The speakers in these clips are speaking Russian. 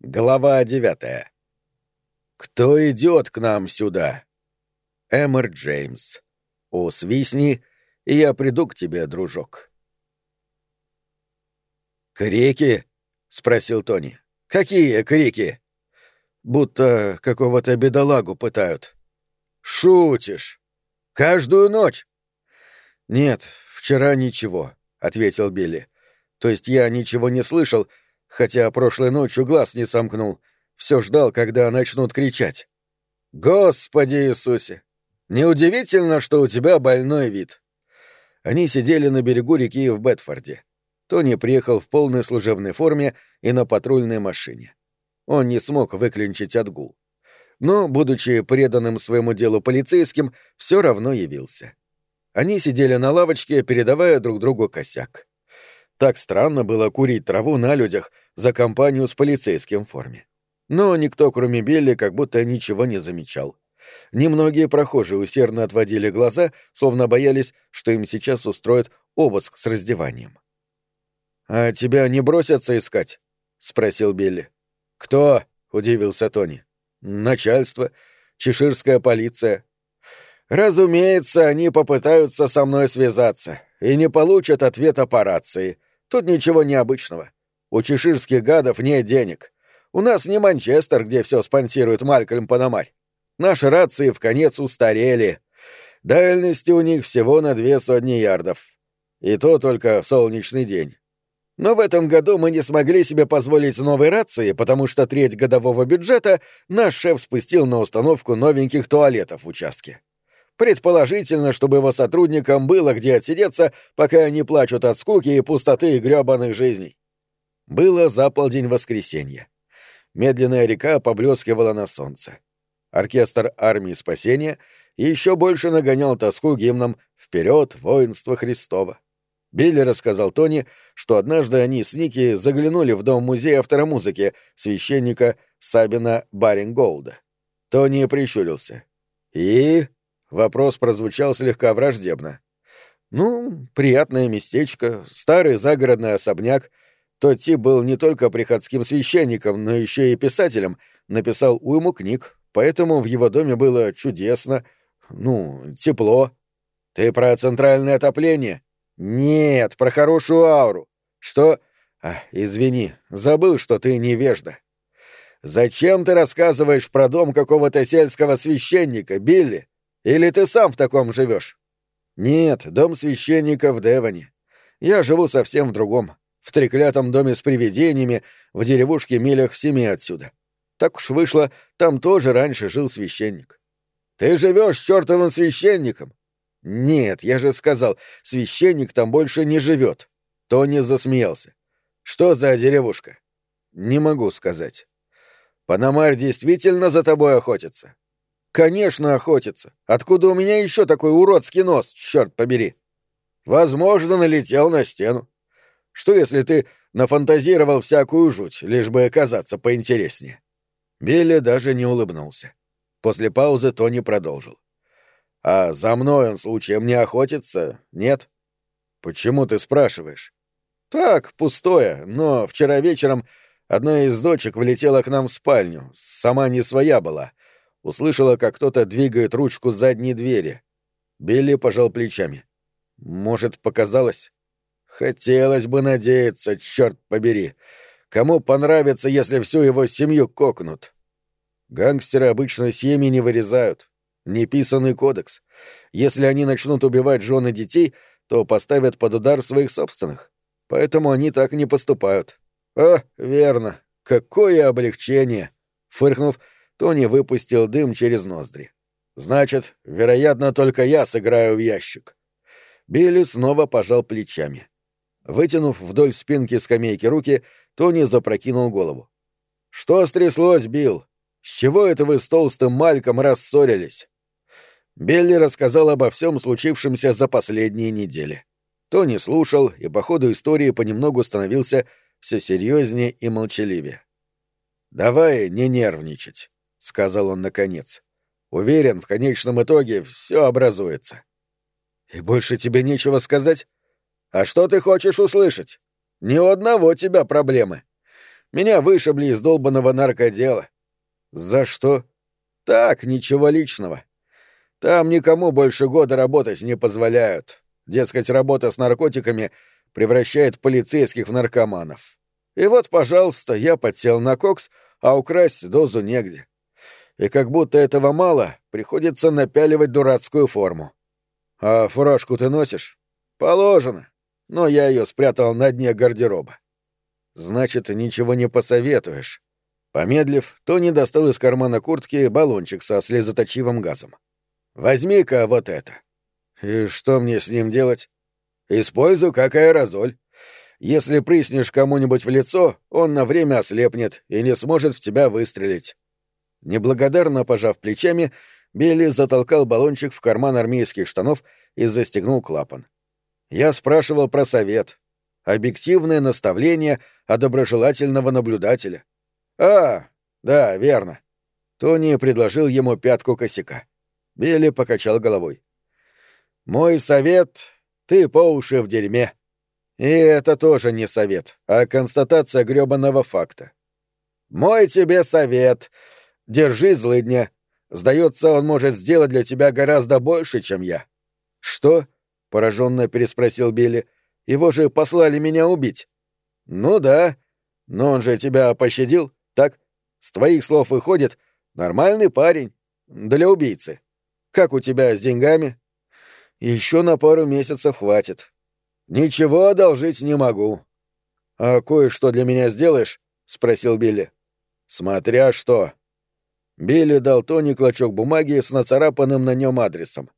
Глава девятая. Кто идет к нам сюда? Эммер Джеймс. О, свистни, и я приду к тебе, дружок. Крики? спросил Тони. Какие крики? Будто какого-то бедолагу пытают. Шутишь? Каждую ночь? Нет, вчера ничего, ответил Билли. То есть я ничего не слышал, хотя прошлой ночью глаз не сомкнул, все ждал, когда начнут кричать. «Господи Иисусе! Неудивительно, что у тебя больной вид!» Они сидели на берегу реки в Бетфорде. Тони приехал в полной служебной форме и на патрульной машине. Он не смог выклинчить отгул. Но, будучи преданным своему делу полицейским, все равно явился. Они сидели на лавочке, передавая друг другу косяк. Так странно было курить траву на людях за компанию с полицейским в форме. Но никто, кроме Билли, как будто ничего не замечал. Немногие прохожие усердно отводили глаза, словно боялись, что им сейчас устроят обыск с раздеванием. «А тебя не бросятся искать?» — спросил Билли. «Кто?» — удивился Тони. «Начальство. Чеширская полиция». «Разумеется, они попытаются со мной связаться и не получат ответа по рации», Тут ничего необычного. У чеширских гадов нет денег. У нас не Манчестер, где все спонсирует Малькольм Панамарь. Наши рации в конец устарели. Дальности у них всего на две сотни ярдов. И то только в солнечный день. Но в этом году мы не смогли себе позволить новые рации, потому что треть годового бюджета наш шеф спустил на установку новеньких туалетов в участке. Предположительно, чтобы его сотрудникам было где отсидеться, пока они плачут от скуки и пустоты грёбаных жизней. Было за полдень воскресенья. Медленная река поблескивала на солнце. Оркестр армии спасения еще больше нагонял тоску гимном «Вперед, воинство Христово». Билли рассказал Тони, что однажды они с Ники заглянули в дом музея авторомузыки священника Сабина Баринголда. Тони прищурился. «И?» Вопрос прозвучал слегка враждебно. «Ну, приятное местечко, старый загородный особняк. Тот тип был не только приходским священником, но еще и писателем, написал уйму книг, поэтому в его доме было чудесно, ну, тепло. Ты про центральное отопление? Нет, про хорошую ауру. Что? А, извини, забыл, что ты невежда. Зачем ты рассказываешь про дом какого-то сельского священника, Билли? Или ты сам в таком живешь? Нет, дом священника в Девоне. Я живу совсем в другом. В треклятом доме с привидениями, в деревушке милях в семи отсюда. Так уж вышло, там тоже раньше жил священник. Ты живешь чертовым священником? Нет, я же сказал, священник там больше не живет. Тони засмеялся. Что за деревушка? Не могу сказать. Панамарь действительно за тобой охотится? Конечно, охотится. Откуда у меня еще такой уродский нос, черт побери? Возможно, налетел на стену. Что если ты нафантазировал всякую жуть, лишь бы оказаться поинтереснее? Билли даже не улыбнулся. После паузы Тони продолжил. А за мной он случаем не охотится? Нет? Почему ты спрашиваешь? Так, пустое, но вчера вечером одна из дочек влетела к нам в спальню, сама не своя была — услышала, как кто-то двигает ручку задней двери. Билли пожал плечами. Может, показалось? Хотелось бы надеяться, черт побери. Кому понравится, если всю его семью кокнут? Гангстеры обычно семьи не вырезают. Неписанный кодекс. Если они начнут убивать жены детей, то поставят под удар своих собственных. Поэтому они так не поступают. А, верно. Какое облегчение! Фыркнув, Тони выпустил дым через ноздри. «Значит, вероятно, только я сыграю в ящик». Билли снова пожал плечами. Вытянув вдоль спинки скамейки руки, Тони запрокинул голову. «Что стряслось, Билл? С чего это вы с толстым Мальком рассорились?» Билли рассказал обо всем случившемся за последние недели. Тони слушал и по ходу истории понемногу становился все серьезнее и молчаливее. «Давай не нервничать. — сказал он наконец. «Уверен, в конечном итоге все образуется». «И больше тебе нечего сказать? А что ты хочешь услышать? Ни у одного тебя проблемы. Меня вышибли из долбанного наркодела. За что? Так, ничего личного. Там никому больше года работать не позволяют. Дескать, работа с наркотиками превращает полицейских в наркоманов. И вот, пожалуйста, я подсел на кокс, а украсть дозу негде. И как будто этого мало, приходится напяливать дурацкую форму. А фуражку ты носишь? Положено. Но я ее спрятал на дне гардероба. Значит, ничего не посоветуешь. Помедлив, Тони достал из кармана куртки баллончик со слезоточивым газом. «Возьми-ка вот это». «И что мне с ним делать?» «Используй как аэрозоль. Если прыснешь кому-нибудь в лицо, он на время ослепнет и не сможет в тебя выстрелить». Неблагодарно пожав плечами, Билли затолкал баллончик в карман армейских штанов и застегнул клапан. Я спрашивал про совет. Объективное наставление о доброжелательного наблюдателя. «А, да, верно». Тони предложил ему пятку косяка. Билли покачал головой. «Мой совет — ты по уши в дерьме. И это тоже не совет, а констатация грёбаного факта. Мой тебе совет. Держи злыдня. Сдается, он может сделать для тебя гораздо больше, чем я. Что? пораженно переспросил Билли. Его же послали меня убить. Ну да. Но он же тебя пощадил, так? С твоих слов выходит, нормальный парень. Для убийцы. Как у тебя с деньгами? Еще на пару месяцев хватит. Ничего одолжить не могу. А кое-что для меня сделаешь? спросил Билли. Смотря что. Билли дал Тони клочок бумаги с нацарапанным на нем адресом.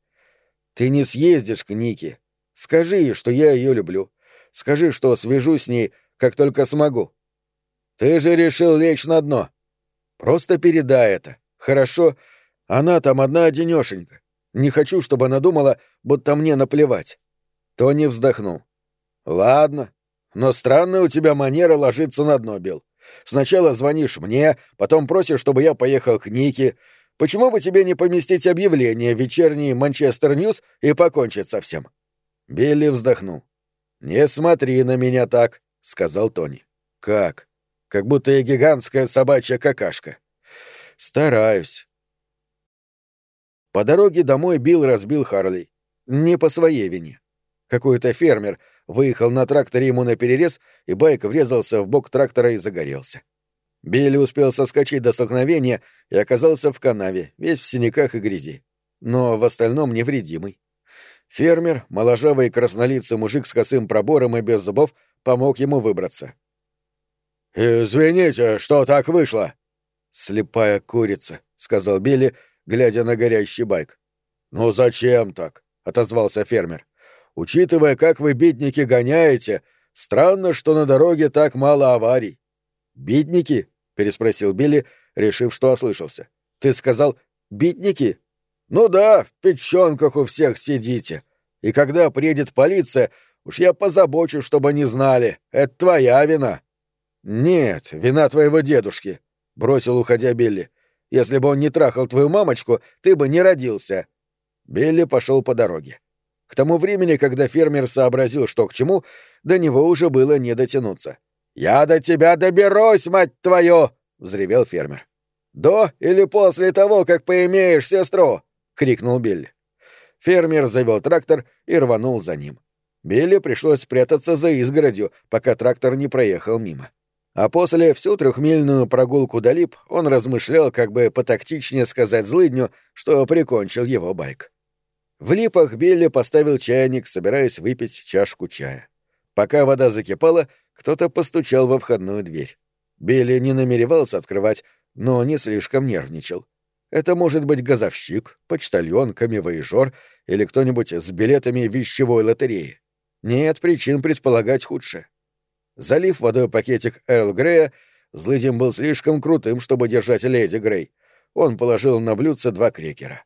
«Ты не съездишь к Нике. Скажи ей, что я ее люблю. Скажи, что свяжусь с ней, как только смогу. Ты же решил лечь на дно. Просто передай это. Хорошо? Она там одна одинешенька. Не хочу, чтобы она думала, будто мне наплевать». Тони вздохнул. «Ладно, но странная у тебя манера ложиться на дно, Билл. Сначала звонишь мне, потом просишь, чтобы я поехал к Нике. Почему бы тебе не поместить объявление в вечерний Манчестер Ньюс и покончить со всем?» Билли вздохнул. «Не смотри на меня так», — сказал Тони. «Как? Как будто я гигантская собачья какашка». «Стараюсь». По дороге домой Билл разбил Харли. Не по своей вине. Какой-то фермер выехал на тракторе ему на перерез, и байк врезался в бок трактора и загорелся. Билли успел соскочить до столкновения и оказался в канаве, весь в синяках и грязи. Но в остальном невредимый. Фермер, моложавый краснолицый мужик с косым пробором и без зубов, помог ему выбраться. «Извините, что так вышло?» «Слепая курица», — сказал Билли, глядя на горящий байк. «Ну зачем так?» — отозвался фермер. Учитывая, как вы, бедники, гоняете, странно, что на дороге так мало аварий. Бедники? переспросил Билли, решив, что ослышался. Ты сказал бедники? Ну да, в печенках у всех сидите. И когда приедет полиция, уж я позабочусь, чтобы они знали. Это твоя вина. Нет, вина твоего дедушки, бросил, уходя Билли. Если бы он не трахал твою мамочку, ты бы не родился. Билли пошел по дороге. К тому времени, когда фермер сообразил, что к чему, до него уже было не дотянуться. «Я до тебя доберусь, мать твою!» — взревел фермер. «До или после того, как поимеешь сестру?» — крикнул Билли. Фермер завел трактор и рванул за ним. Билли пришлось спрятаться за изгородью, пока трактор не проехал мимо. А после всю трехмильную прогулку до лип он размышлял, как бы потактичнее сказать злыдню, что прикончил его байк. В липах Билли поставил чайник, собираясь выпить чашку чая. Пока вода закипала, кто-то постучал во входную дверь. Билли не намеревался открывать, но не слишком нервничал. Это может быть газовщик, почтальон, камевоежор или кто-нибудь с билетами вещевой лотереи. Нет причин предполагать худшее. Залив водой пакетик Эрл Грея, злыдем был слишком крутым, чтобы держать леди Грей. Он положил на блюдце два крекера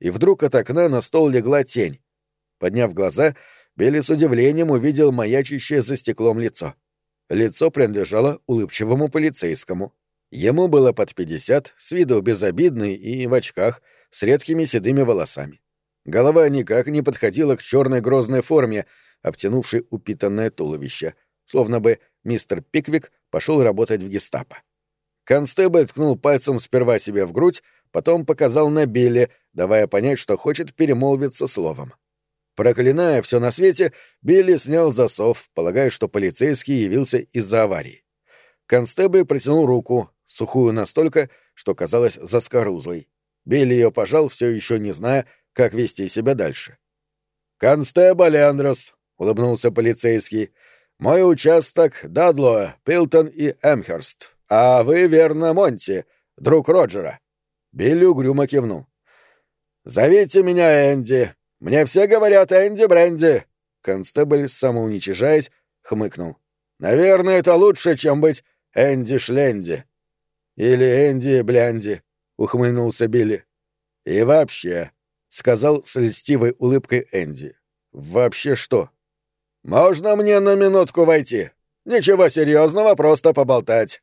и вдруг от окна на стол легла тень. Подняв глаза, Билли с удивлением увидел маячащее за стеклом лицо. Лицо принадлежало улыбчивому полицейскому. Ему было под пятьдесят, с виду безобидный и в очках, с редкими седыми волосами. Голова никак не подходила к черной грозной форме, обтянувшей упитанное туловище, словно бы мистер Пиквик пошел работать в гестапо. Констебль ткнул пальцем сперва себе в грудь, потом показал на Билли, давая понять, что хочет перемолвиться словом. Проклиная все на свете, Билли снял засов, полагая, что полицейский явился из-за аварии. Констебль протянул руку, сухую настолько, что казалась заскорузлой. Билли ее пожал, все еще не зная, как вести себя дальше. «Констебль Эндрос», — улыбнулся полицейский, — «мой участок — Дадло, Пилтон и Эмхерст, а вы, верно, Монти, друг Роджера». Билли угрюмо кивнул. «Зовите меня Энди. Мне все говорят Энди Бренди». Констебль, самоуничижаясь, хмыкнул. «Наверное, это лучше, чем быть Энди Шленди». «Или Энди Блянди», — ухмыльнулся Билли. «И вообще», — сказал с льстивой улыбкой Энди. «Вообще что?» «Можно мне на минутку войти? Ничего серьезного, просто поболтать».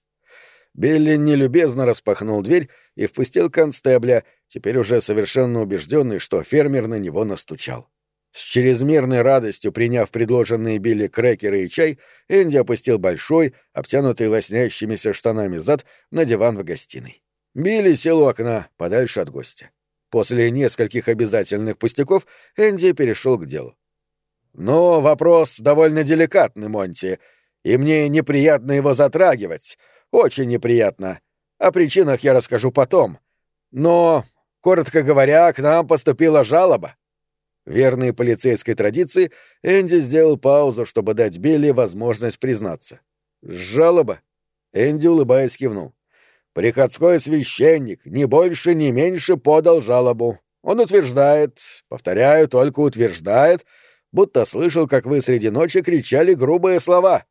Билли нелюбезно распахнул дверь и впустил констебля, теперь уже совершенно убежденный, что фермер на него настучал. С чрезмерной радостью приняв предложенные Билли крекеры и чай, Энди опустил большой, обтянутый лоснящимися штанами зад, на диван в гостиной. Билли сел у окна, подальше от гостя. После нескольких обязательных пустяков Энди перешел к делу. «Ну, вопрос довольно деликатный, Монти, и мне неприятно его затрагивать. Очень неприятно. О причинах я расскажу потом. Но, коротко говоря, к нам поступила жалоба». Верный полицейской традиции, Энди сделал паузу, чтобы дать Билли возможность признаться. «Жалоба?» Энди, улыбаясь, кивнул. Приходской священник ни больше, ни меньше подал жалобу. Он утверждает, повторяю, только утверждает, будто слышал, как вы среди ночи кричали грубые слова.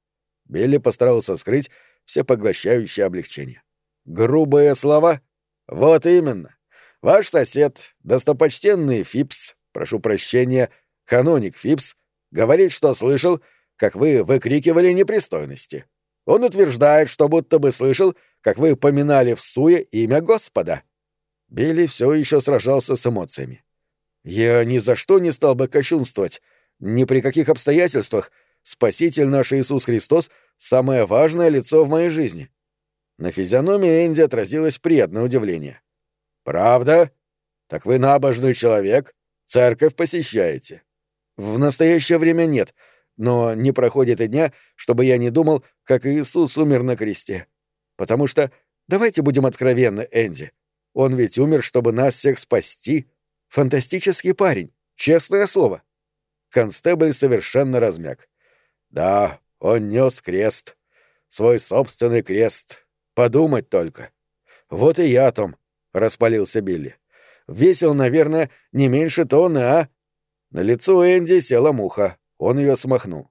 Билли постарался скрыть всепоглощающее облегчение. Грубые слова? Вот именно. Ваш сосед, достопочтенный Фипс, прошу прощения, каноник Фипс, говорит, что слышал, как вы выкрикивали непристойности. Он утверждает, что будто бы слышал, как вы поминали в суе имя Господа». Билли все еще сражался с эмоциями. «Я ни за что не стал бы кощунствовать. Ни при каких обстоятельствах. Спаситель наш Иисус Христос — самое важное лицо в моей жизни». На физиономии Энди отразилось приятное удивление. «Правда? Так вы набожный человек? Церковь посещаете?» «В настоящее время нет, но не проходит и дня, чтобы я не думал, как Иисус умер на кресте. Потому что, давайте будем откровенны, Энди, он ведь умер, чтобы нас всех спасти. Фантастический парень, честное слово. Констебль совершенно размяк. Да, он нес крест. Свой собственный крест. Подумать только. Вот и я, Том, — распалился Билли. Весил, наверное, не меньше тонны, а? На лицо Энди села муха. Он ее смахнул.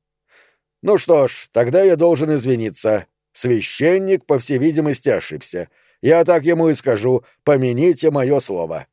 «Ну что ж, тогда я должен извиниться. Священник, по всей видимости, ошибся. Я так ему и скажу, помяните мое слово».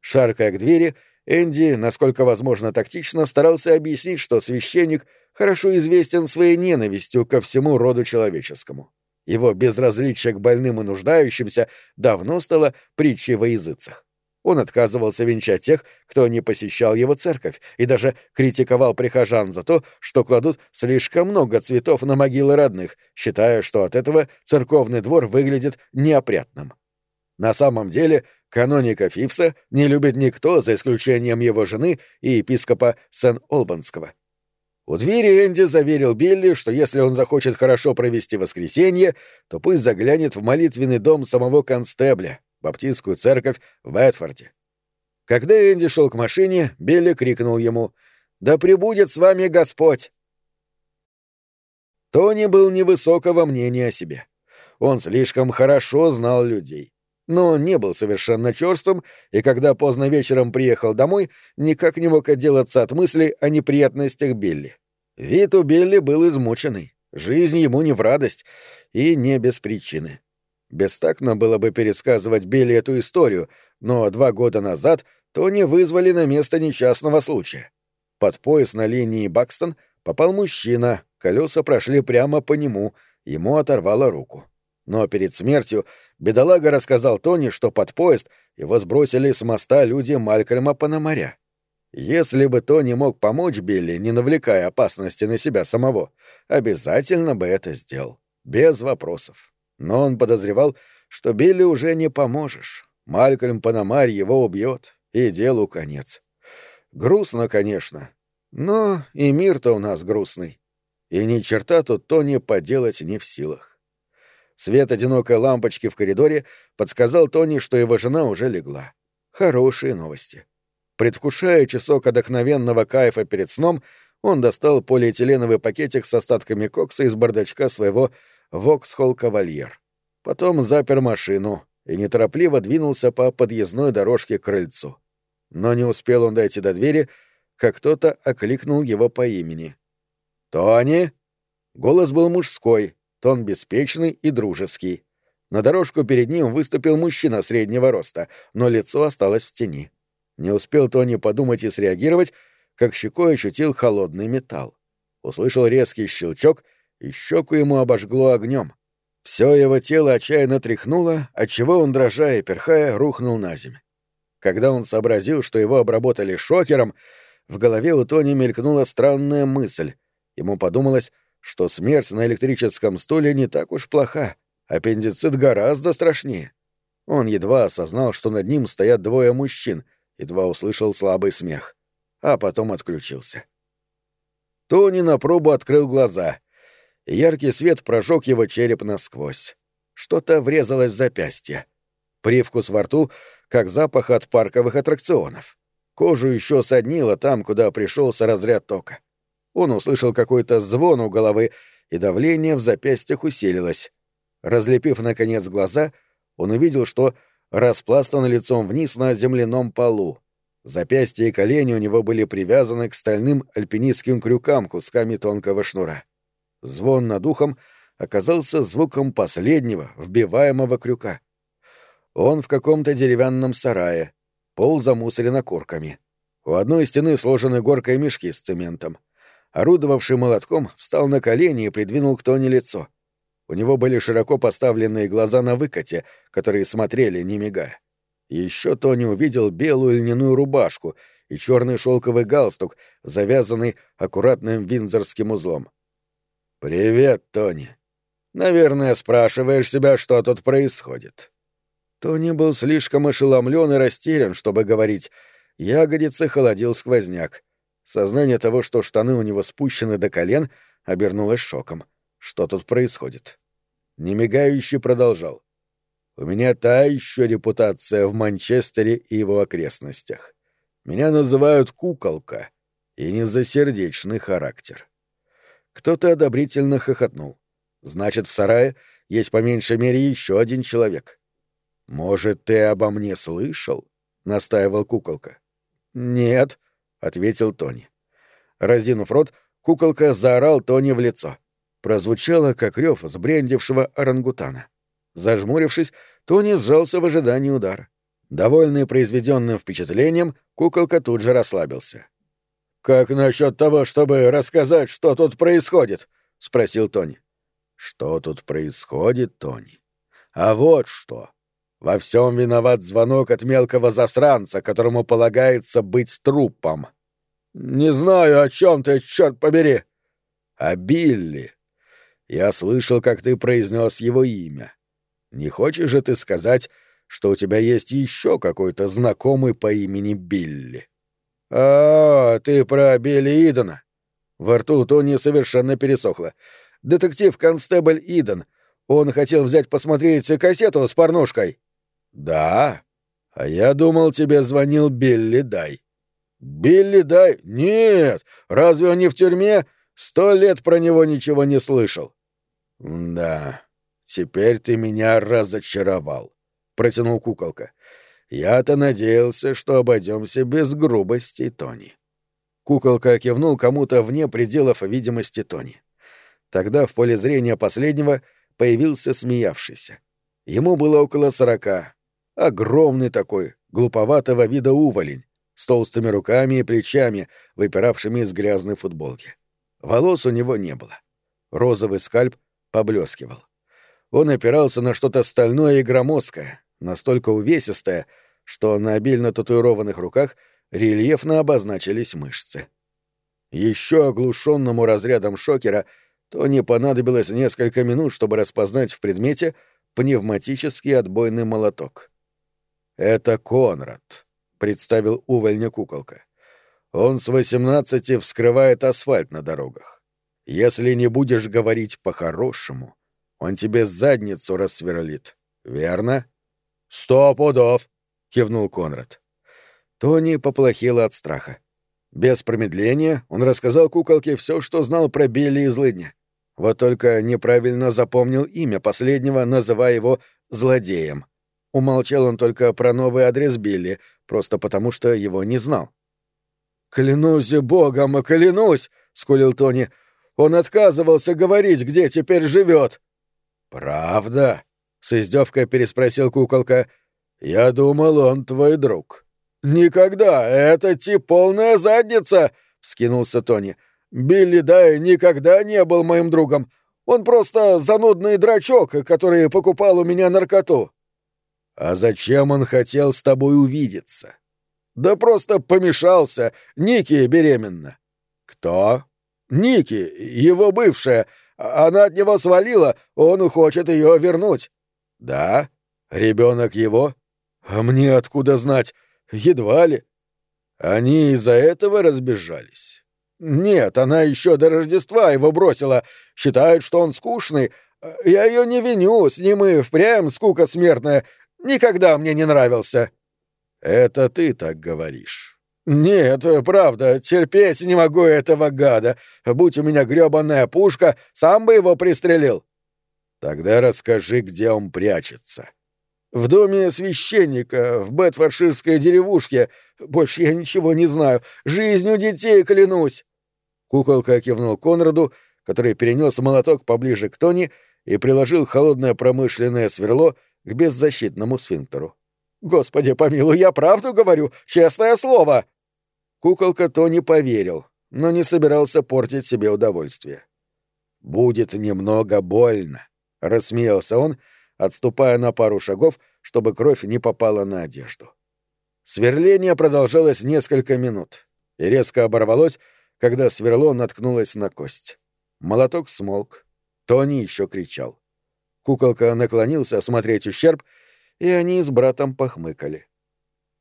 Шаркая к двери, Энди, насколько возможно тактично, старался объяснить, что священник хорошо известен своей ненавистью ко всему роду человеческому. Его безразличие к больным и нуждающимся давно стало притчей во языцах. Он отказывался венчать тех, кто не посещал его церковь, и даже критиковал прихожан за то, что кладут слишком много цветов на могилы родных, считая, что от этого церковный двор выглядит неопрятным. На самом деле, каноника Фивса не любит никто, за исключением его жены и епископа Сен-Олбанского. У двери Энди заверил Билли, что если он захочет хорошо провести воскресенье, то пусть заглянет в молитвенный дом самого констебля, баптистскую церковь в Эдфорде. Когда Энди шел к машине, Билли крикнул ему «Да пребудет с вами Господь!». Тони был невысокого мнения о себе. Он слишком хорошо знал людей. Но не был совершенно черствым, и когда поздно вечером приехал домой, никак не мог отделаться от мысли о неприятностях Билли. Вид у Билли был измученный, жизнь ему не в радость, и не без причины. Бестактно было бы пересказывать Билли эту историю, но два года назад Тони вызвали на место несчастного случая. Под пояс на линии Бакстон попал мужчина, колеса прошли прямо по нему, ему оторвало руку. Но перед смертью бедолага рассказал Тони, что под поезд его сбросили с моста люди Малькольма Пономаря. Если бы Тони мог помочь Билли, не навлекая опасности на себя самого, обязательно бы это сделал. Без вопросов. Но он подозревал, что Билли уже не поможешь. Малькольм Панамарь его убьет, и делу конец. Грустно, конечно, но и мир-то у нас грустный. И ни черта тут Тони поделать не в силах. Свет одинокой лампочки в коридоре подсказал Тони, что его жена уже легла. Хорошие новости. Предвкушая часок отдохновенного кайфа перед сном, он достал полиэтиленовый пакетик с остатками кокса из бардачка своего «Воксхолл Кавальер». Потом запер машину и неторопливо двинулся по подъездной дорожке к крыльцу. Но не успел он дойти до двери, как кто-то окликнул его по имени. «Тони!» Голос был мужской, тон беспечный и дружеский. На дорожку перед ним выступил мужчина среднего роста, но лицо осталось в тени. Не успел Тони подумать и среагировать, как щекой ощутил холодный металл. Услышал резкий щелчок, и щеку ему обожгло огнем. Все его тело отчаянно тряхнуло, отчего он, дрожа и перхая, рухнул на землю. Когда он сообразил, что его обработали шокером, в голове у Тони мелькнула странная мысль. Ему подумалось, что смерть на электрическом стуле не так уж плоха, аппендицит гораздо страшнее. Он едва осознал, что над ним стоят двое мужчин, едва услышал слабый смех, а потом отключился. Тони на пробу открыл глаза, яркий свет прожег его череп насквозь. Что-то врезалось в запястье. Привкус во рту, как запах от парковых аттракционов. Кожу еще соднило там, куда пришелся разряд тока. Он услышал какой-то звон у головы, и давление в запястьях усилилось. Разлепив, наконец, глаза, он увидел, что распластан лицом вниз на земляном полу. Запястья и колени у него были привязаны к стальным альпинистским крюкам кусками тонкого шнура. Звон над ухом оказался звуком последнего, вбиваемого крюка. Он в каком-то деревянном сарае, пол замусорен окурками. У одной стены сложены горкой мешки с цементом. Орудовавший молотком встал на колени и придвинул к Тони лицо. У него были широко поставленные глаза на выкате, которые смотрели, не мигая. Еще Тони увидел белую льняную рубашку и черный шелковый галстук, завязанный аккуратным винзорским узлом. «Привет, Тони. Наверное, спрашиваешь себя, что тут происходит». Тони был слишком ошеломлен и растерян, чтобы говорить. Ягодицы холодил сквозняк. Сознание того, что штаны у него спущены до колен, обернулось шоком. Что тут происходит? Немигающий продолжал. У меня та еще репутация в Манчестере и его окрестностях. Меня называют куколка, и не за сердечный характер. Кто-то одобрительно хохотнул. Значит, в сарае есть по меньшей мере еще один человек. «Может, ты обо мне слышал?» — настаивал куколка. «Нет», — ответил Тони. Разинув рот, куколка заорал Тони в лицо. Прозвучало, как рев сбрендившего орангутана. Зажмурившись, Тони сжался в ожидании удара. Довольный произведенным впечатлением, куколка тут же расслабился. «Как насчет того, чтобы рассказать, что тут происходит?» — спросил Тони. «Что тут происходит, Тони? А вот что. Во всем виноват звонок от мелкого засранца, которому полагается быть трупом. Не знаю, о чем ты, черт побери. О Билли. Я слышал, как ты произнес его имя. Не хочешь же ты сказать, что у тебя есть еще какой-то знакомый по имени Билли? А, ты про Билли Идона. Во рту Тони совершенно пересохло. Детектив-констебль Идон. Он хотел взять посмотреть кассету с порнушкой. «Да? А я думал, тебе звонил Билли Дай». «Билли Дай? Нет! Разве он не в тюрьме? Сто лет про него ничего не слышал». «Да, теперь ты меня разочаровал», — протянул куколка. «Я-то надеялся, что обойдемся без грубости, Тони». Куколка кивнул кому-то вне пределов видимости Тони. Тогда в поле зрения последнего появился смеявшийся. Ему было около сорока, Огромный такой, глуповатого вида уволень, с толстыми руками и плечами, выпиравшими из грязной футболки. Волос у него не было. Розовый скальп поблескивал. Он опирался на что-то стальное и громоздкое, настолько увесистое, что на обильно татуированных руках рельефно обозначились мышцы. Еще оглушенному разрядом шокера Тони понадобилось несколько минут, чтобы распознать в предмете пневматический отбойный молоток. «Это Конрад», — представил увольня куколка. «Он с восемнадцати вскрывает асфальт на дорогах. Если не будешь говорить по-хорошему, он тебе задницу рассверлит. Верно?» «Сто пудов!» — кивнул Конрад. Тони поплохело от страха. Без промедления он рассказал куколке все, что знал про Билли и злыдня. Вот только неправильно запомнил имя последнего, называя его «злодеем». Умолчал он только про новый адрес Билли, просто потому что его не знал. «Клянусь богом, клянусь!» — скулил Тони. «Он отказывался говорить, где теперь живет!» «Правда?» — с издевкой переспросил куколка. «Я думал, он твой друг». «Никогда! Это тип полная задница!» — скинулся Тони. «Билли Дай никогда не был моим другом. Он просто занудный драчок, который покупал у меня наркоту». «А зачем он хотел с тобой увидеться?» «Да просто помешался. Ники беременна». «Кто?» «Ники, его бывшая. Она от него свалила, он хочет ее вернуть». «Да? Ребенок его?» «А мне откуда знать? Едва ли. Они из-за этого разбежались. Нет, она еще до Рождества его бросила. Считает, что он скучный. Я ее не виню, с ним и впрямь скука смертная. Никогда мне не нравился. Это ты так говоришь. «Нет, правда, терпеть не могу этого гада. Будь у меня грёбаная пушка, сам бы его пристрелил». «Тогда расскажи, где он прячется». В доме священника, в Бетфордширской деревушке. Больше я ничего не знаю. Жизнью детей клянусь!» Куколка кивнул Конраду, который перенес молоток поближе к Тони и приложил холодное промышленное сверло к беззащитному сфинктеру. «Господи помилуй, я правду говорю, честное слово!» Куколка Тони поверил, но не собирался портить себе удовольствие. «Будет немного больно», — рассмеялся он, — отступая на пару шагов, чтобы кровь не попала на одежду. Сверление продолжалось несколько минут и резко оборвалось, когда сверло наткнулось на кость. Молоток смолк. Тони еще кричал. Куколка наклонился осмотреть ущерб, и они с братом похмыкали.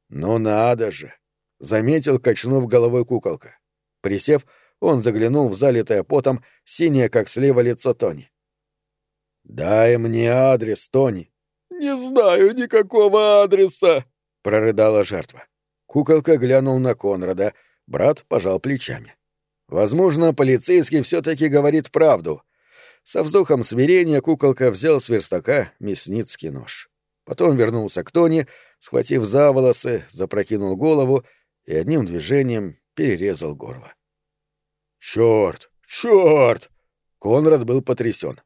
«Ну надо же!» — заметил, качнув головой куколка. Присев, он заглянул в залитое потом синее, как слева, лицо Тони. «Дай мне адрес, Тони». «Не знаю никакого адреса», — прорыдала жертва. Куколка глянул на Конрада, брат пожал плечами. Возможно, полицейский все-таки говорит правду. Со вздохом смирения куколка взял с верстака мясницкий нож. Потом вернулся к Тони, схватив за волосы, запрокинул голову и одним движением перерезал горло. «Черт! Черт!» Конрад был потрясен.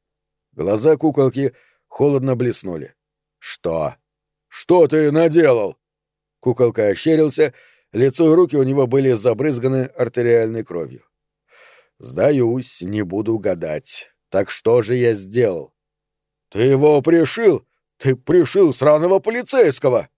Глаза куколки холодно блеснули. «Что? Что ты наделал?» Куколка ощерился, лицо и руки у него были забрызганы артериальной кровью. «Сдаюсь, не буду гадать. Так что же я сделал?» «Ты его пришил? Ты пришил сраного полицейского!»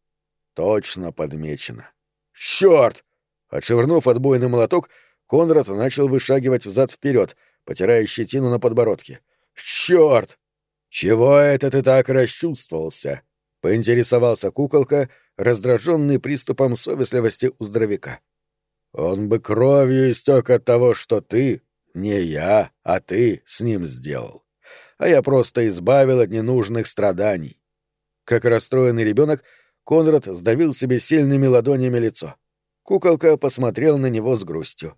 «Точно подмечено». «Черт!» Отшвырнув отбойный молоток, Конрад начал вышагивать взад вперед, потирая щетину на подбородке. Черт! Чего это ты так расчувствовался? поинтересовался куколка, раздраженный приступом совестливости у здоровяка. Он бы кровью истек от того, что ты, не я, а ты с ним сделал. А я просто избавил от ненужных страданий. Как расстроенный ребенок, Конрад сдавил себе сильными ладонями лицо. Куколка посмотрел на него с грустью.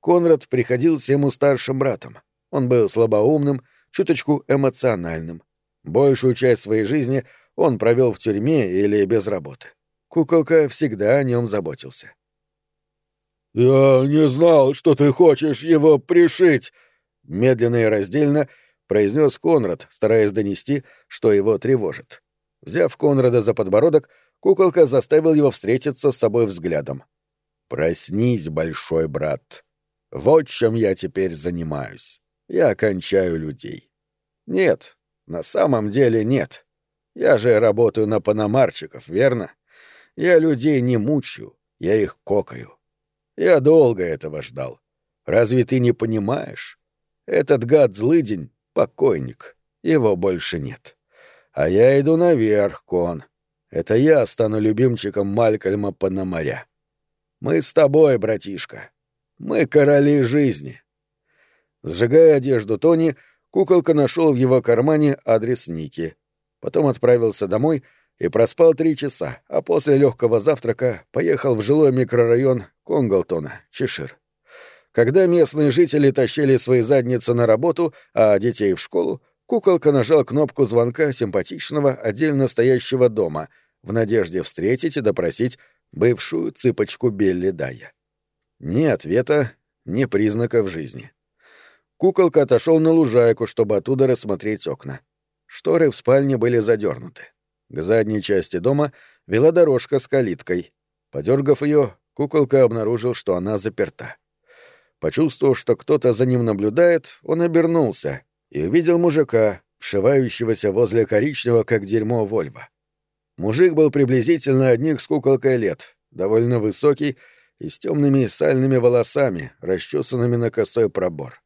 Конрад приходился ему старшим братом. Он был слабоумным, чуточку эмоциональным. Большую часть своей жизни он провел в тюрьме или без работы. Куколка всегда о нем заботился. «Я не знал, что ты хочешь его пришить!» Медленно и раздельно произнес Конрад, стараясь донести, что его тревожит. Взяв Конрада за подбородок, куколка заставил его встретиться с собой взглядом. «Проснись, большой брат. Вот чем я теперь занимаюсь. Я кончаю людей. Нет, на самом деле нет. Я же работаю на паномарчиков, верно? Я людей не мучаю, я их кокаю. Я долго этого ждал. Разве ты не понимаешь? Этот гад-злыдень — покойник. Его больше нет. А я иду наверх, Кон. Это я стану любимчиком Малькольма Пономаря. Мы с тобой, братишка. Мы короли жизни. Сжигая одежду Тони, куколка нашел в его кармане адрес Ники. Потом отправился домой и проспал три часа, а после легкого завтрака поехал в жилой микрорайон Конглтона, Чешир. Когда местные жители тащили свои задницы на работу, а детей в школу, куколка нажал кнопку звонка симпатичного отдельно стоящего дома в надежде встретить и допросить бывшую цыпочку Белли Дая. Ни ответа, ни признаков жизни. Куколка отошел на лужайку, чтобы оттуда рассмотреть окна. Шторы в спальне были задернуты. К задней части дома вела дорожка с калиткой. Подергав ее, куколка обнаружил, что она заперта. Почувствовав, что кто-то за ним наблюдает, он обернулся и увидел мужика, вшивающегося возле коричневого, как дерьмо, Вольва. Мужик был приблизительно одних с куколкой лет, довольно высокий и с темными сальными волосами, расчесанными на косой пробор.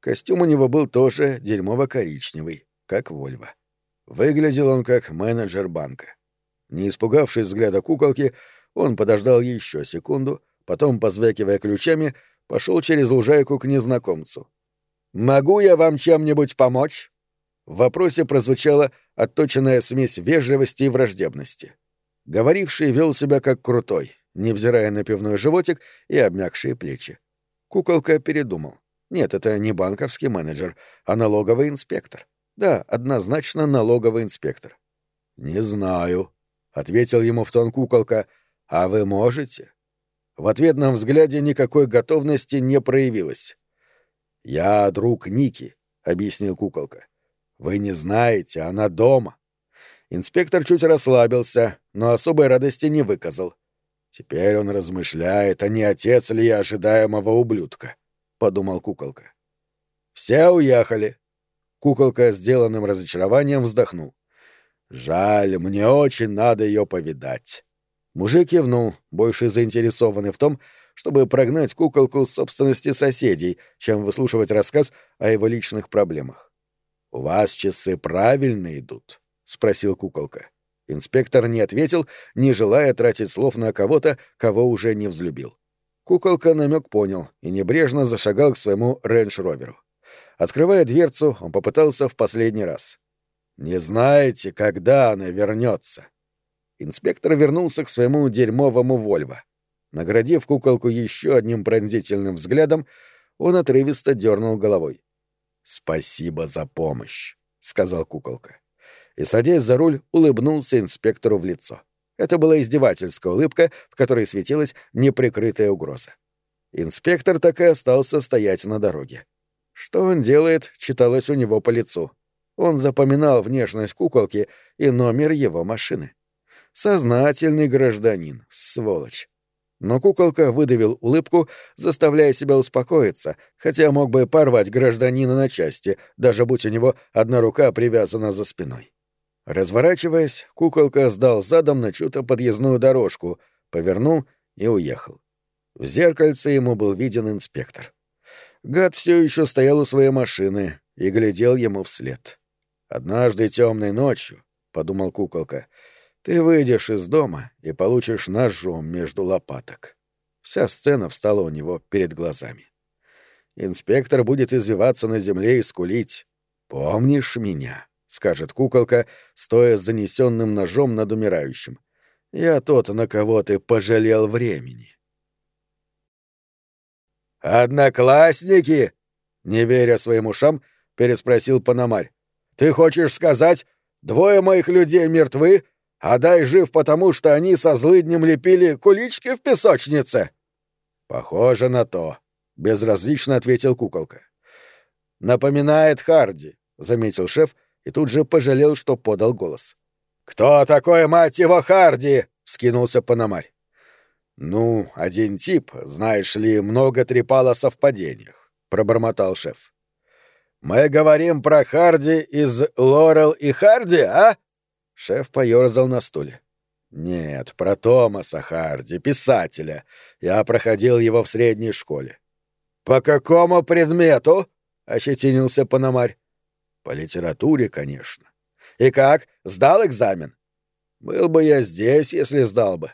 Костюм у него был тоже дерьмово-коричневый, как Вольва. Выглядел он как менеджер банка. Не испугавшись взгляда куколки, он подождал еще секунду, потом, позвякивая ключами, пошел через лужайку к незнакомцу. «Могу я вам чем-нибудь помочь?» В вопросе прозвучала отточенная смесь вежливости и враждебности. Говоривший вел себя как крутой, невзирая на пивной животик и обмякшие плечи. Куколка передумал. Нет, это не банковский менеджер, а налоговый инспектор. Да, однозначно налоговый инспектор. «Не знаю», — ответил ему в тон куколка. «А вы можете?» В ответном взгляде никакой готовности не проявилось. «Я друг Ники», — объяснил куколка. «Вы не знаете, она дома». Инспектор чуть расслабился, но особой радости не выказал. «Теперь он размышляет, а не отец ли я ожидаемого ублюдка», — подумал куколка. «Все уехали», Куколка, сделанным разочарованием, вздохнул. «Жаль, мне очень надо ее повидать». Мужик кивнул, больше заинтересованный в том, чтобы прогнать куколку с собственности соседей, чем выслушивать рассказ о его личных проблемах. «У вас часы правильно идут?» — спросил куколка. Инспектор не ответил, не желая тратить слов на кого-то, кого уже не взлюбил. Куколка намек понял и небрежно зашагал к своему рейндж-роверу. Открывая дверцу, он попытался в последний раз. «Не знаете, когда она вернется?» Инспектор вернулся к своему дерьмовому Вольво. Наградив куколку еще одним пронзительным взглядом, он отрывисто дернул головой. «Спасибо за помощь», — сказал куколка. И, садясь за руль, улыбнулся инспектору в лицо. Это была издевательская улыбка, в которой светилась неприкрытая угроза. Инспектор так и остался стоять на дороге. Что он делает, читалось у него по лицу. Он запоминал внешность куколки и номер его машины. Сознательный гражданин, сволочь. Но куколка выдавил улыбку, заставляя себя успокоиться, хотя мог бы порвать гражданина на части, даже будь у него одна рука привязана за спиной. Разворачиваясь, куколка сдал задом на чью-то подъездную дорожку, повернул и уехал. В зеркальце ему был виден инспектор. Гад все еще стоял у своей машины и глядел ему вслед. «Однажды темной ночью», — подумал куколка, — «ты выйдешь из дома и получишь ножом между лопаток». Вся сцена встала у него перед глазами. Инспектор будет извиваться на земле и скулить. «Помнишь меня?» — скажет куколка, стоя с занесенным ножом над умирающим. «Я тот, на кого ты пожалел времени». «Одноклассники?» — не веря своим ушам, переспросил Пономарь. «Ты хочешь сказать, двое моих людей мертвы, а дай жив потому, что они со злыднем лепили кулички в песочнице?» «Похоже на то», — безразлично ответил куколка. «Напоминает Харди», — заметил шеф и тут же пожалел, что подал голос. «Кто такой, мать его, Харди?» — вскинулся Пономарь. «Ну, один тип, знаешь ли, много трепал о совпадениях», — пробормотал шеф. «Мы говорим про Харди из Лорел и Харди, а?» Шеф поёрзал на стуле. «Нет, про Томаса Харди, писателя. Я проходил его в средней школе». «По какому предмету?» — ощетинился Пономарь. «По литературе, конечно. И как, сдал экзамен?» «Был бы я здесь, если сдал бы».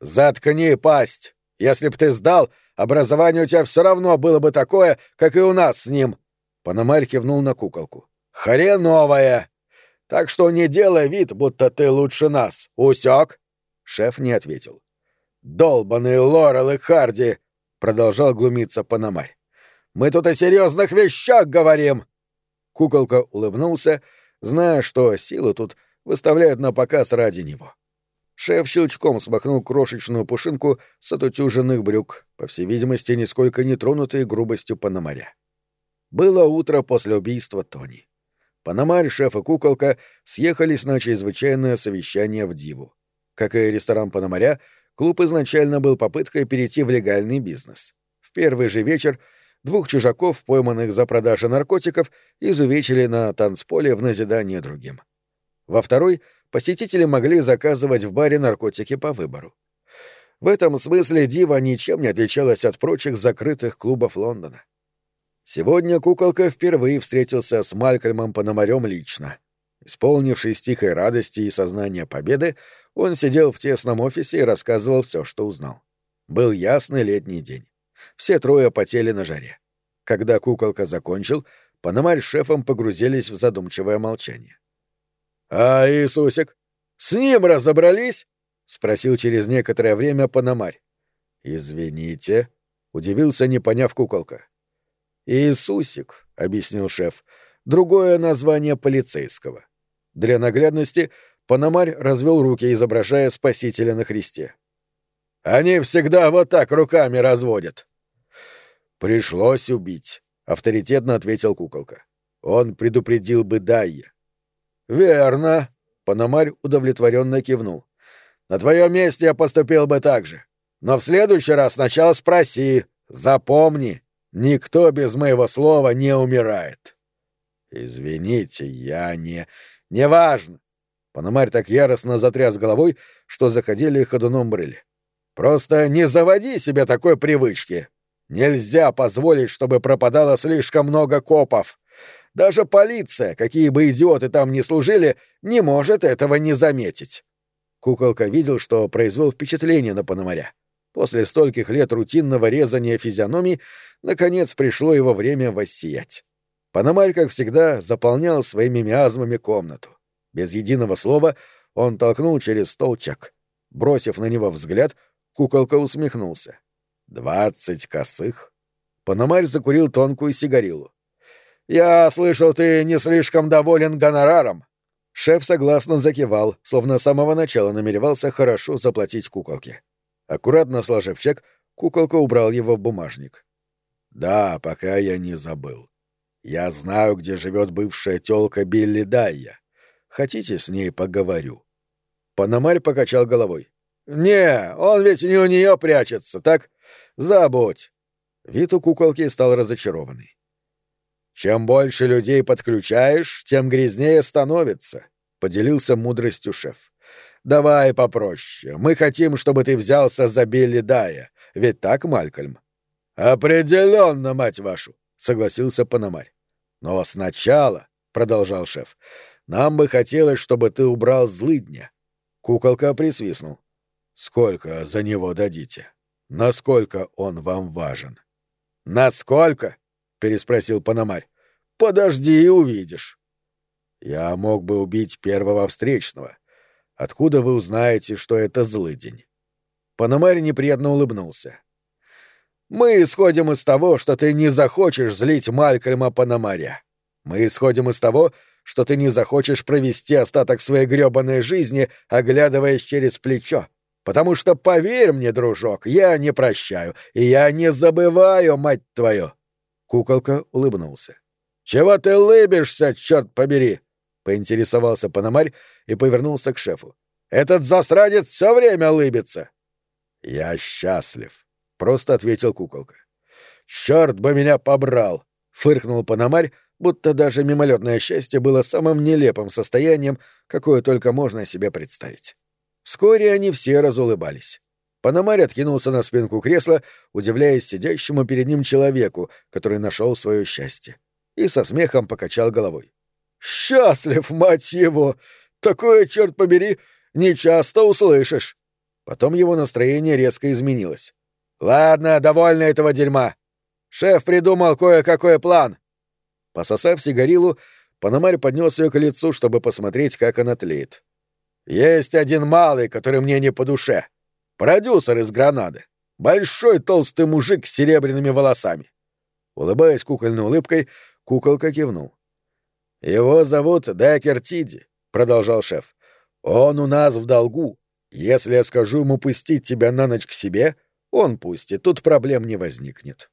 «Заткни пасть! Если б ты сдал, образование у тебя все равно было бы такое, как и у нас с ним!» Пономарь кивнул на куколку. «Хреновое! Так что не делай вид, будто ты лучше нас. Усек?» Шеф не ответил. «Долбаные Лорел и Харди!» — продолжал глумиться Пономарь. «Мы тут о серьезных вещах говорим!» Куколка улыбнулся, зная, что силу тут выставляют на показ ради него. Шеф щелчком смахнул крошечную пушинку с отутюженных брюк, по всей видимости, нисколько не тронутые грубостью Пономаря. Было утро после убийства Тони. Пономарь, шеф и куколка съехались на чрезвычайное совещание в Диву. Как и ресторан Пономаря, клуб изначально был попыткой перейти в легальный бизнес. В первый же вечер двух чужаков, пойманных за продажу наркотиков, изувечили на танцполе в назидание другим. Во второй посетители могли заказывать в баре наркотики по выбору. В этом смысле Дива ничем не отличалась от прочих закрытых клубов Лондона. Сегодня куколка впервые встретился с Малькольмом Пономарем лично. Исполнившись тихой радости и сознания победы, он сидел в тесном офисе и рассказывал все, что узнал. Был ясный летний день. Все трое потели на жаре. Когда куколка закончил, Пономарь с шефом погрузились в задумчивое молчание. «А Иисусик? С ним разобрались?» — спросил через некоторое время Пономарь. «Извините», — удивился, не поняв куколка. «Иисусик», — объяснил шеф, — «другое название полицейского». Для наглядности Пономарь развел руки, изображая спасителя на Христе. «Они всегда вот так руками разводят». «Пришлось убить», — авторитетно ответил куколка. «Он предупредил бы Дайя». «Верно», — Пономарь удовлетворенно кивнул. «На твоем месте я поступил бы так же. Но в следующий раз сначала спроси, запомни, Никто без моего слова не умирает. Извините, я не... Неважно. Пономарь так яростно затряс головой, что заходили ходуном брыли. Просто не заводи себе такой привычки. Нельзя позволить, чтобы пропадало слишком много копов. Даже полиция, какие бы идиоты там ни служили, не может этого не заметить. Куколка видел, что произвел впечатление на Пономаря. После стольких лет рутинного резания физиономий, наконец пришло его время воссиять. Пономарь, как всегда, заполнял своими миазмами комнату. Без единого слова он толкнул через стол чак. Бросив на него взгляд, куколка усмехнулся. «Двадцать косых?» Пономарь закурил тонкую сигарилу. «Я слышал, ты не слишком доволен гонораром». Шеф согласно закивал, словно с самого начала намеревался хорошо заплатить куколке. Аккуратно сложив чек, куколка убрал его в бумажник. «Да, пока я не забыл. Я знаю, где живет бывшая тёлка Билли Дайя. Хотите, с ней поговорю?» Пономарь покачал головой. «Не, он ведь не у нее прячется, так? Забудь!» Вид у куколки стал разочарованный. «Чем больше людей подключаешь, тем грязнее становится», — поделился мудростью шеф. Давай попроще. Мы хотим, чтобы ты взялся за Билли Дая. Ведь так, Малькольм? Определенно, мать вашу, согласился Пономарь. Но сначала, продолжал шеф, нам бы хотелось, чтобы ты убрал злыдня. Куколка присвистнул. Сколько за него дадите? Насколько он вам важен? Насколько? Переспросил Пономарь. Подожди и увидишь. Я мог бы убить первого встречного. Откуда вы узнаете, что это злыдень?» Пономарь неприятно улыбнулся. «Мы исходим из того, что ты не захочешь злить Малькольма Пономаря. Мы исходим из того, что ты не захочешь провести остаток своей грёбаной жизни, оглядываясь через плечо. Потому что, поверь мне, дружок, я не прощаю, и я не забываю, мать твою!» Куколка улыбнулся. «Чего ты лыбишься, черт побери?» — поинтересовался Пономарь, и повернулся к шефу. «Этот засранец все время лыбится!» «Я счастлив», — просто ответил куколка. «Черт бы меня побрал!» — фыркнул Пономарь, будто даже мимолетное счастье было самым нелепым состоянием, какое только можно себе представить. Вскоре они все разулыбались. Пономарь откинулся на спинку кресла, удивляясь сидящему перед ним человеку, который нашел свое счастье. и со смехом покачал головой. «Счастлив, мать его! Такое, черт побери, не часто услышишь!» Потом его настроение резко изменилось. «Ладно, довольно этого дерьма. Шеф придумал кое-какой план». Пососав сигарилу, Пономарь поднес ее к лицу, чтобы посмотреть, как она тлеет. «Есть один малый, который мне не по душе. Продюсер из Гранады. Большой толстый мужик с серебряными волосами». Улыбаясь кукольной улыбкой, куколка кивнул. «Его зовут Декер Тиди», — продолжал шеф. «Он у нас в долгу. Если я скажу ему пустить тебя на ночь к себе, он пустит, тут проблем не возникнет».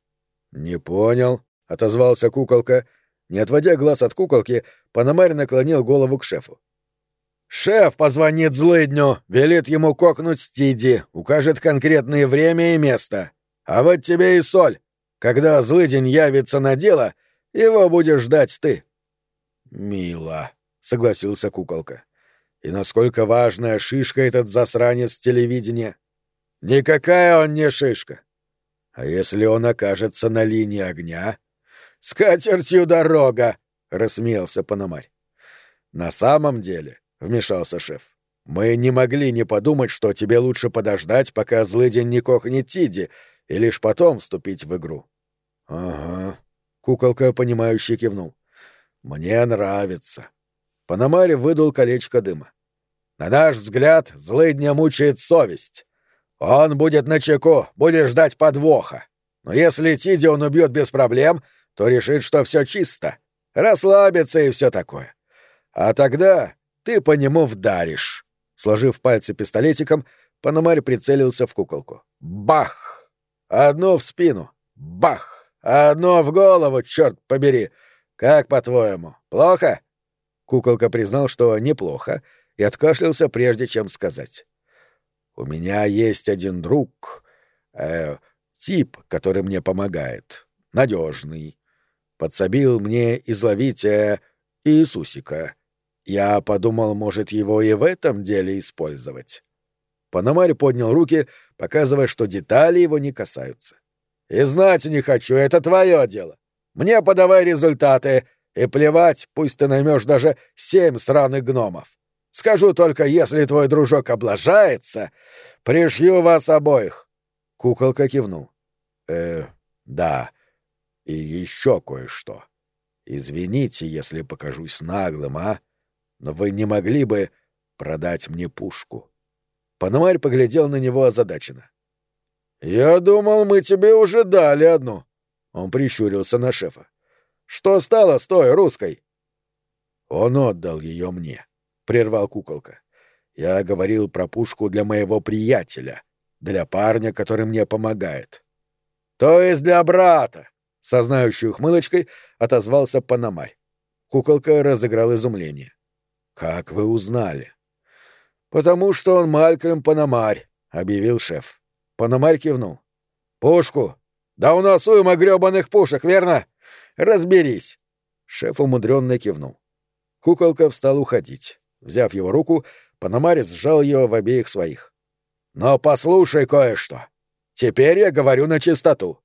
«Не понял», — отозвался куколка. Не отводя глаз от куколки, Пономарь наклонил голову к шефу. «Шеф позвонит злыдню, велит ему кокнуть Стиди, укажет конкретное время и место. А вот тебе и соль. Когда злыдень явится на дело, его будешь ждать ты». «Мило», — согласился куколка. «И насколько важная шишка этот засранец телевидения?» «Никакая он не шишка. А если он окажется на линии огня?» «С катертью дорога!» — рассмеялся Пономарь. «На самом деле», — вмешался шеф, — «мы не могли не подумать, что тебе лучше подождать, пока злый не кохнет Тиди, и лишь потом вступить в игру». «Ага», — куколка, понимающе кивнул. «Мне нравится». Пономарь выдул колечко дыма. «На наш взгляд, злыдня мучает совесть. Он будет на чеку, будет ждать подвоха. Но если Тиди он убьет без проблем, то решит, что все чисто, расслабится и все такое. А тогда ты по нему вдаришь». Сложив пальцы пистолетиком, Пономарь прицелился в куколку. Бах! Одно в спину. Бах! Одно в голову, черт побери! Как по-твоему, плохо? Куколка признал, что неплохо, и откашлялся, прежде чем сказать. У меня есть один друг, э, тип, который мне помогает, надежный. Подсобил мне изловить э, Иисусика. Я подумал, может, его и в этом деле использовать. Пономарь поднял руки, показывая, что детали его не касаются. «И знать не хочу, это твое дело. Мне подавай результаты, и плевать, пусть ты наймешь даже семь сраных гномов. Скажу только, если твой дружок облажается, пришью вас обоих. Куколка кивнул. Э, да. И еще кое-что. Извините, если покажусь наглым, а? Но вы не могли бы продать мне пушку? Пономарь поглядел на него озадаченно. «Я думал, мы тебе уже дали одну». Он прищурился на шефа. «Что стало с той русской?» Он отдал ее мне. — прервал куколка. «Я говорил про пушку для моего приятеля, для парня, который мне помогает». «То есть для брата!» — со знающей ухмылочкой отозвался Панамарь. Куколка разыграл изумление. «Как вы узнали?» «Потому что он Малькольм Панамарь», — объявил шеф. Панамарь кивнул. «Пушку! Да у нас уйма грёбаных пушек, верно? Разберись!» Шеф умудренно кивнул. Куколка встал уходить. Взяв его руку, Пономарец сжал ее в обеих своих. «Но послушай кое-что. Теперь я говорю на чистоту.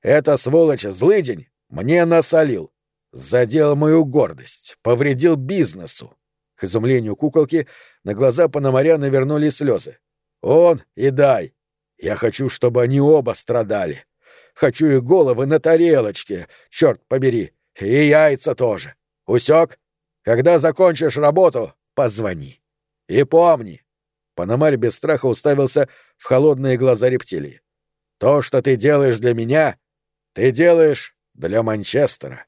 Эта сволочь злыдень мне насолил. Задел мою гордость, повредил бизнесу». К изумлению куколки на глаза Пономаря навернули слезы. «Он и дай. Я хочу, чтобы они оба страдали. Хочу и головы на тарелочке, черт побери, и яйца тоже. Усек? Когда закончишь работу, позвони. И помни. Панамарь без страха уставился в холодные глаза рептилии. То, что ты делаешь для меня, ты делаешь для Манчестера.